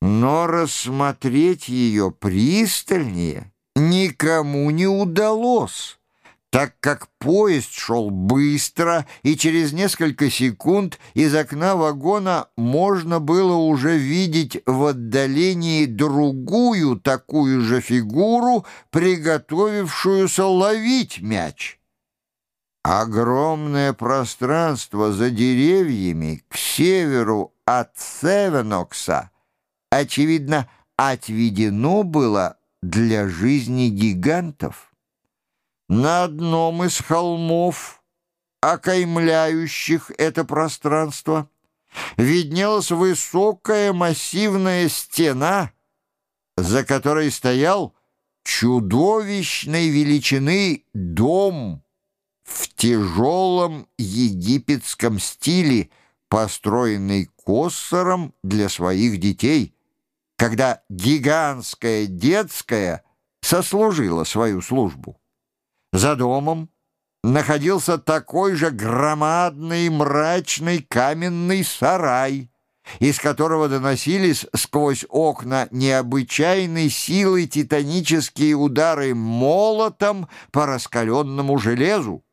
Но рассмотреть ее пристальнее никому не удалось так как поезд шел быстро, и через несколько секунд из окна вагона можно было уже видеть в отдалении другую такую же фигуру, приготовившуюся ловить мяч. Огромное пространство за деревьями к северу от Севенокса, очевидно, отведено было для жизни гигантов. На одном из холмов, окаймляющих это пространство, виднелась высокая массивная стена, за которой стоял чудовищной величины дом в тяжелом египетском стиле, построенный Коссором для своих детей, когда гигантская детская сослужила свою службу. За домом находился такой же громадный мрачный каменный сарай, из которого доносились сквозь окна необычайной силы титанические удары молотом по раскаленному железу.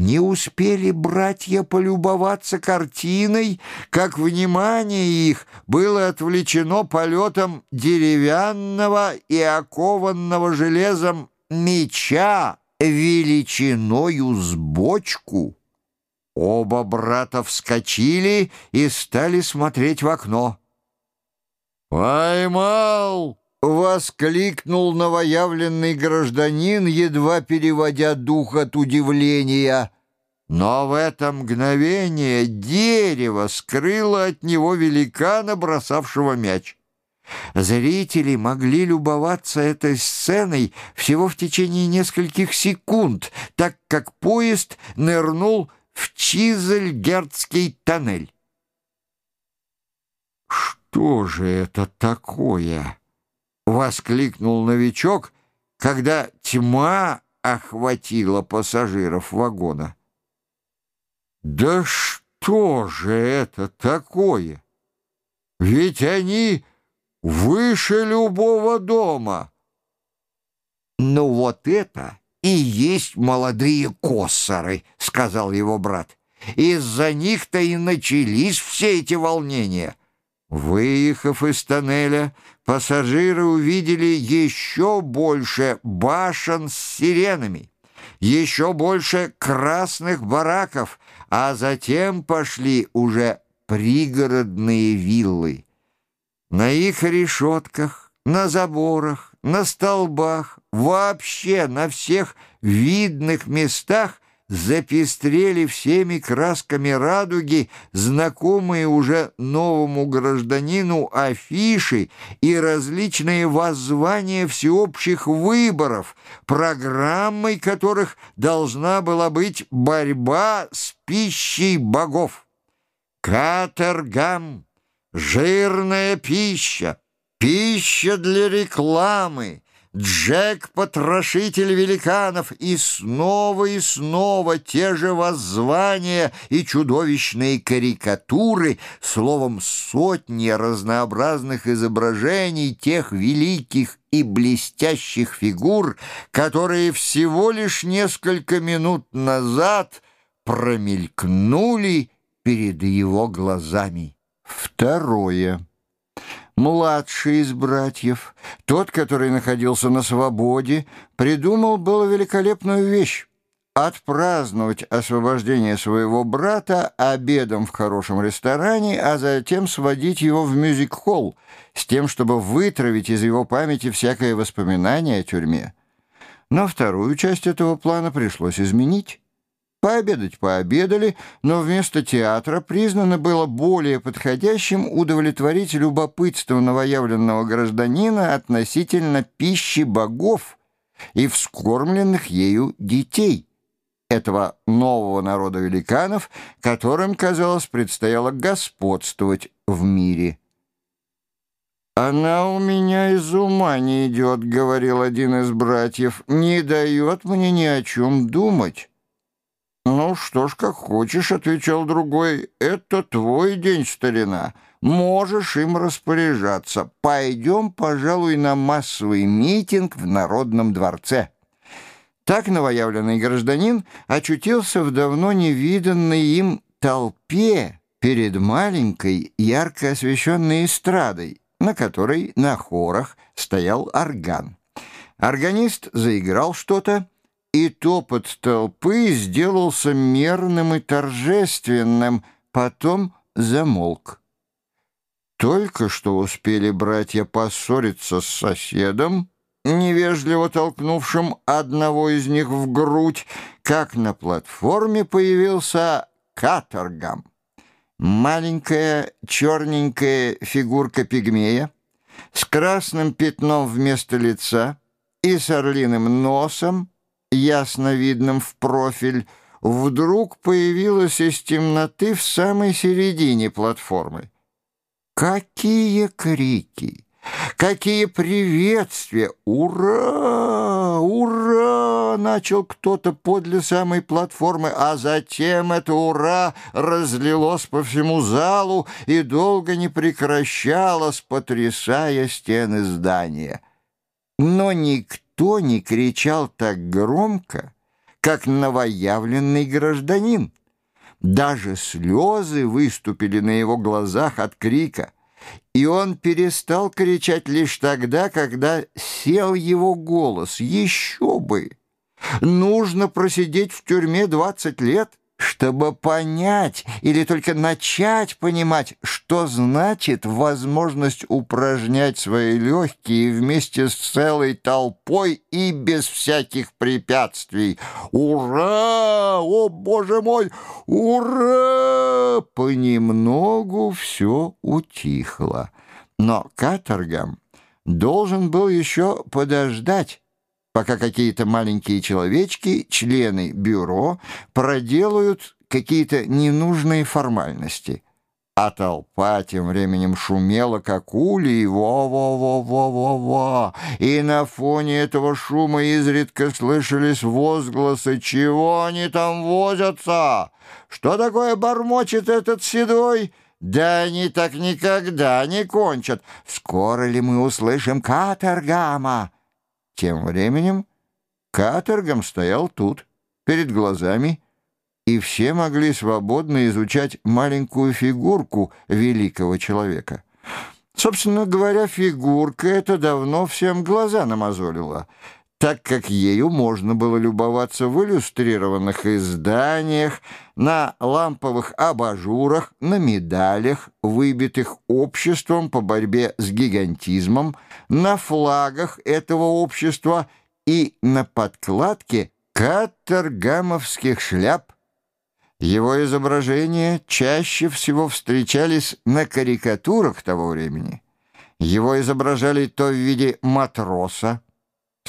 Не успели братья полюбоваться картиной, как внимание их было отвлечено полетом деревянного и окованного железом меча величиною с бочку. Оба брата вскочили и стали смотреть в окно. «Поймал!» — воскликнул новоявленный гражданин, едва переводя дух от удивления. Но в это мгновение дерево скрыло от него великана, бросавшего мяч. Зрители могли любоваться этой сценой всего в течение нескольких секунд, так как поезд нырнул в Чизельгердский тоннель. «Что же это такое?» — воскликнул новичок, когда тьма охватила пассажиров вагона. «Да что же это такое? Ведь они выше любого дома. «Ну вот это и есть молодые коссоры», — сказал его брат. «Из-за них-то и начались все эти волнения». Выехав из тоннеля, пассажиры увидели еще больше башен с сиренами, еще больше красных бараков, а затем пошли уже пригородные виллы. На их решетках, на заборах, на столбах, вообще на всех видных местах запестрели всеми красками радуги знакомые уже новому гражданину афиши и различные воззвания всеобщих выборов, программой которых должна была быть борьба с пищей богов. Катергам жирная пища, пища для рекламы, Джек-потрошитель великанов, и снова и снова те же воззвания и чудовищные карикатуры, словом, сотни разнообразных изображений тех великих и блестящих фигур, которые всего лишь несколько минут назад промелькнули перед его глазами. Второе. Младший из братьев, тот, который находился на свободе, придумал было великолепную вещь — отпраздновать освобождение своего брата обедом в хорошем ресторане, а затем сводить его в мюзик-холл с тем, чтобы вытравить из его памяти всякое воспоминание о тюрьме. Но вторую часть этого плана пришлось изменить. Пообедать пообедали, но вместо театра признано было более подходящим удовлетворить любопытство новоявленного гражданина относительно пищи богов и вскормленных ею детей, этого нового народа великанов, которым, казалось, предстояло господствовать в мире. «Она у меня из ума не идет», — говорил один из братьев, — «не дает мне ни о чем думать». «Ну что ж, как хочешь», — отвечал другой, — «это твой день, старина. можешь им распоряжаться. Пойдем, пожалуй, на массовый митинг в Народном дворце». Так новоявленный гражданин очутился в давно невиданной им толпе перед маленькой, ярко освещенной эстрадой, на которой на хорах стоял орган. Органист заиграл что-то, и топот толпы сделался мерным и торжественным, потом замолк. Только что успели братья поссориться с соседом, невежливо толкнувшим одного из них в грудь, как на платформе появился каторгам. Маленькая черненькая фигурка пигмея с красным пятном вместо лица и с орлиным носом, ясно видным в профиль, вдруг появилась из темноты в самой середине платформы. Какие крики! Какие приветствия! Ура! Ура! Начал кто-то подле самой платформы, а затем это ура разлилось по всему залу и долго не прекращалось, потрясая стены здания. Но никто не кричал так громко, как новоявленный гражданин. Даже слезы выступили на его глазах от крика — и он перестал кричать лишь тогда, когда сел его голос. Еще бы! Нужно просидеть в тюрьме 20 лет, чтобы понять или только начать понимать, что значит возможность упражнять свои легкие вместе с целой толпой и без всяких препятствий. Ура! О, боже мой! Ура! Понемногу все утихло. Но каторгам должен был еще подождать, пока какие-то маленькие человечки, члены бюро, проделают какие-то ненужные формальности. А толпа тем временем шумела, как улей, во-во-во-во-во-во. И на фоне этого шума изредка слышались возгласы «Чего они там возятся? Что такое бормочет этот седой?» «Да они так никогда не кончат! Скоро ли мы услышим каторгама?» Тем временем каторгом стоял тут, перед глазами, и все могли свободно изучать маленькую фигурку великого человека. Собственно говоря, фигурка эта давно всем глаза намазолила — так как ею можно было любоваться в иллюстрированных изданиях, на ламповых абажурах, на медалях, выбитых обществом по борьбе с гигантизмом, на флагах этого общества и на подкладке катергамовских шляп. Его изображения чаще всего встречались на карикатурах того времени. Его изображали то в виде матроса,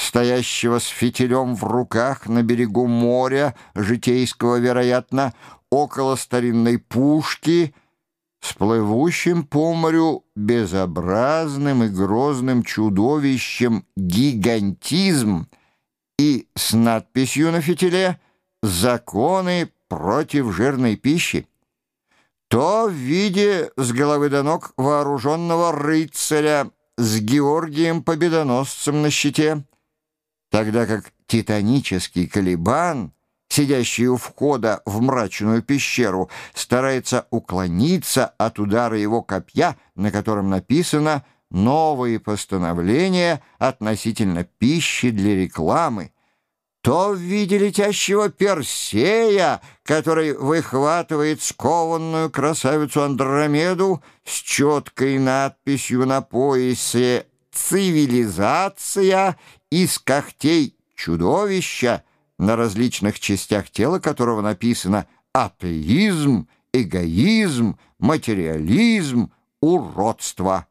стоящего с фитилем в руках на берегу моря, житейского, вероятно, около старинной пушки, с плывущим по морю безобразным и грозным чудовищем гигантизм и с надписью на фитиле «Законы против жирной пищи» то в виде с головы до ног вооруженного рыцаря с Георгием Победоносцем на щите, тогда как титанический Калибан, сидящий у входа в мрачную пещеру, старается уклониться от удара его копья, на котором написано «Новые постановления относительно пищи для рекламы», то в виде летящего Персея, который выхватывает скованную красавицу Андромеду с четкой надписью на поясе «Цивилизация» из когтей чудовища, на различных частях тела которого написано «атеизм», «эгоизм», «материализм», «уродство».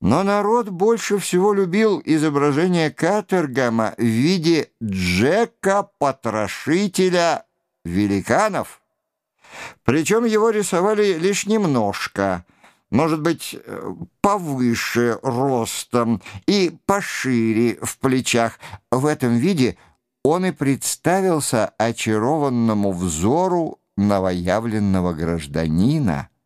Но народ больше всего любил изображение Катергама в виде Джека-потрошителя великанов. Причем его рисовали лишь немножко – может быть, э, повыше ростом и пошире в плечах. В этом виде он и представился очарованному взору новоявленного гражданина —